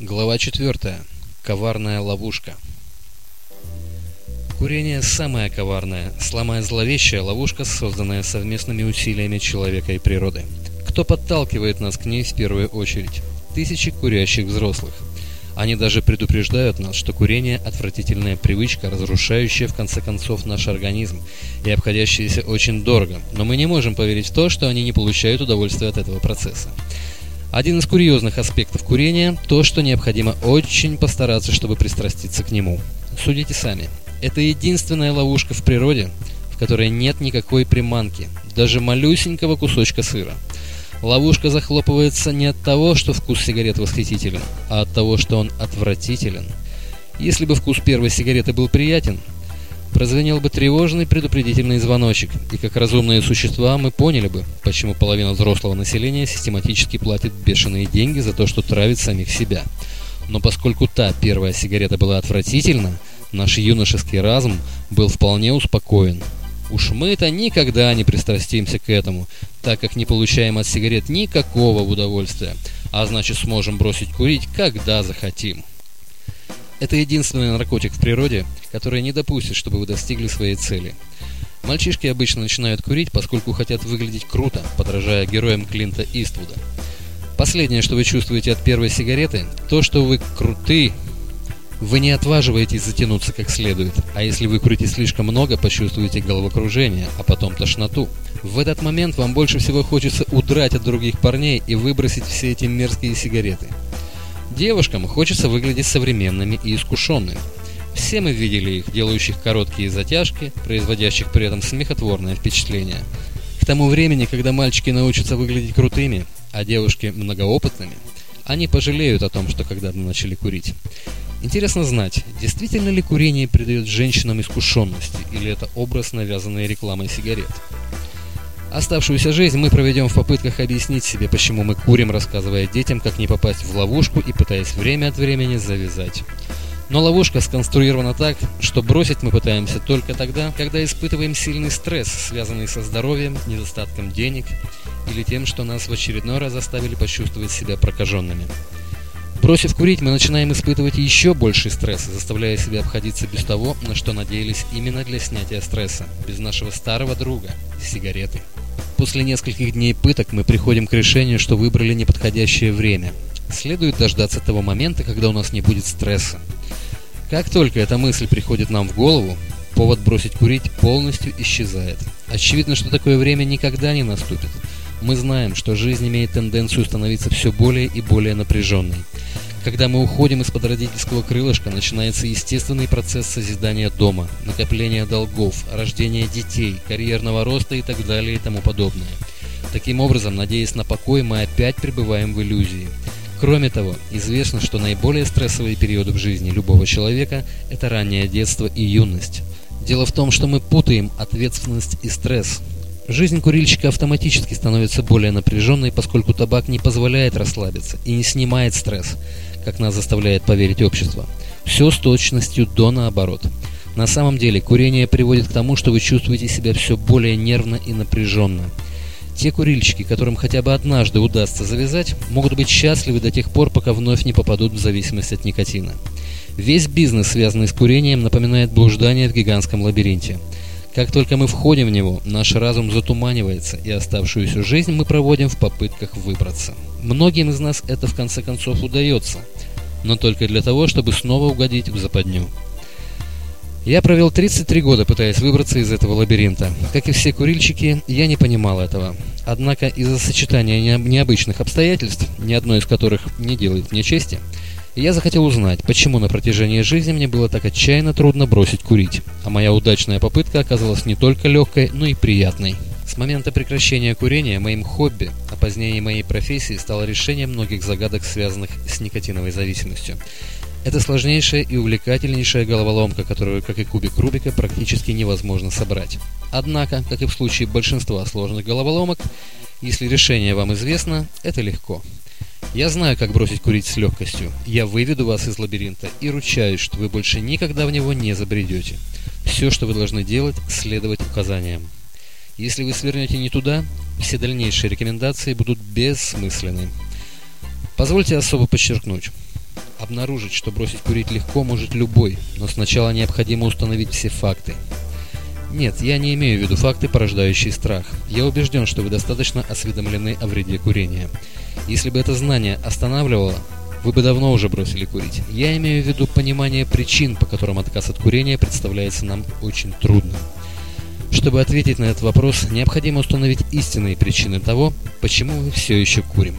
Глава 4. Коварная ловушка. Курение самая коварная, сломая зловещая ловушка, созданная совместными усилиями человека и природы. Кто подталкивает нас к ней в первую очередь? Тысячи курящих взрослых. Они даже предупреждают нас, что курение – отвратительная привычка, разрушающая в конце концов наш организм и обходящаяся очень дорого, но мы не можем поверить в то, что они не получают удовольствия от этого процесса. Один из курьезных аспектов курения – то, что необходимо очень постараться, чтобы пристраститься к нему. Судите сами. Это единственная ловушка в природе, в которой нет никакой приманки, даже малюсенького кусочка сыра. Ловушка захлопывается не от того, что вкус сигарет восхитителен, а от того, что он отвратителен. Если бы вкус первой сигареты был приятен, прозвенел бы тревожный предупредительный звоночек, и как разумные существа мы поняли бы, почему половина взрослого населения систематически платит бешеные деньги за то, что травит самих себя. Но поскольку та первая сигарета была отвратительна, наш юношеский разум был вполне успокоен. Уж мы-то никогда не пристрастимся к этому, так как не получаем от сигарет никакого удовольствия, а значит сможем бросить курить, когда захотим. Это единственный наркотик в природе, который не допустит, чтобы вы достигли своей цели. Мальчишки обычно начинают курить, поскольку хотят выглядеть круто, подражая героям Клинта Иствуда. Последнее, что вы чувствуете от первой сигареты, то, что вы круты. Вы не отваживаетесь затянуться как следует, а если вы курите слишком много, почувствуете головокружение, а потом тошноту. В этот момент вам больше всего хочется удрать от других парней и выбросить все эти мерзкие сигареты. Девушкам хочется выглядеть современными и искушенными. Все мы видели их, делающих короткие затяжки, производящих при этом смехотворное впечатление. К тому времени, когда мальчики научатся выглядеть крутыми, а девушки многоопытными, они пожалеют о том, что когда-то начали курить. Интересно знать, действительно ли курение придает женщинам искушенности, или это образ, навязанный рекламой сигарет? Оставшуюся жизнь мы проведем в попытках объяснить себе, почему мы курим, рассказывая детям, как не попасть в ловушку и пытаясь время от времени завязать. Но ловушка сконструирована так, что бросить мы пытаемся только тогда, когда испытываем сильный стресс, связанный со здоровьем, недостатком денег или тем, что нас в очередной раз заставили почувствовать себя прокаженными. Бросив курить, мы начинаем испытывать еще больший стресс, заставляя себя обходиться без того, на что надеялись именно для снятия стресса, без нашего старого друга – сигареты. После нескольких дней пыток мы приходим к решению, что выбрали неподходящее время. Следует дождаться того момента, когда у нас не будет стресса. Как только эта мысль приходит нам в голову, повод бросить курить полностью исчезает. Очевидно, что такое время никогда не наступит. Мы знаем, что жизнь имеет тенденцию становиться все более и более напряженной. Когда мы уходим из-под родительского крылышка, начинается естественный процесс созидания дома, накопления долгов, рождения детей, карьерного роста и так далее и тому подобное. Таким образом, надеясь на покой, мы опять пребываем в иллюзии. Кроме того, известно, что наиболее стрессовые периоды в жизни любого человека – это раннее детство и юность. Дело в том, что мы путаем ответственность и стресс. Жизнь курильщика автоматически становится более напряженной, поскольку табак не позволяет расслабиться и не снимает стресс, как нас заставляет поверить общество. Все с точностью до наоборот. На самом деле, курение приводит к тому, что вы чувствуете себя все более нервно и напряженно. Те курильщики, которым хотя бы однажды удастся завязать, могут быть счастливы до тех пор, пока вновь не попадут в зависимость от никотина. Весь бизнес, связанный с курением, напоминает блуждание в гигантском лабиринте – как только мы входим в него, наш разум затуманивается, и оставшуюся жизнь мы проводим в попытках выбраться. Многим из нас это в конце концов удается, но только для того, чтобы снова угодить в западню. Я провел 33 года, пытаясь выбраться из этого лабиринта. Как и все курильщики, я не понимал этого. Однако из-за сочетания необычных обстоятельств, ни одно из которых не делает мне чести, и я захотел узнать, почему на протяжении жизни мне было так отчаянно трудно бросить курить, а моя удачная попытка оказалась не только легкой, но и приятной. С момента прекращения курения моим хобби, а позднее и моей профессией стало решение многих загадок, связанных с никотиновой зависимостью. Это сложнейшая и увлекательнейшая головоломка, которую, как и кубик Рубика, практически невозможно собрать. Однако, как и в случае большинства сложных головоломок, если решение вам известно, это легко. Я знаю, как бросить курить с легкостью. Я выведу вас из лабиринта и ручаюсь, что вы больше никогда в него не забредете. Все, что вы должны делать, следовать указаниям. Если вы свернете не туда, все дальнейшие рекомендации будут бессмысленны. Позвольте особо подчеркнуть. Обнаружить, что бросить курить легко может любой, но сначала необходимо установить все факты. Нет, я не имею в виду факты, порождающие страх. Я убежден, что вы достаточно осведомлены о вреде курения. Если бы это знание останавливало, вы бы давно уже бросили курить. Я имею в виду понимание причин, по которым отказ от курения представляется нам очень трудным. Чтобы ответить на этот вопрос, необходимо установить истинные причины того, почему мы все еще курим.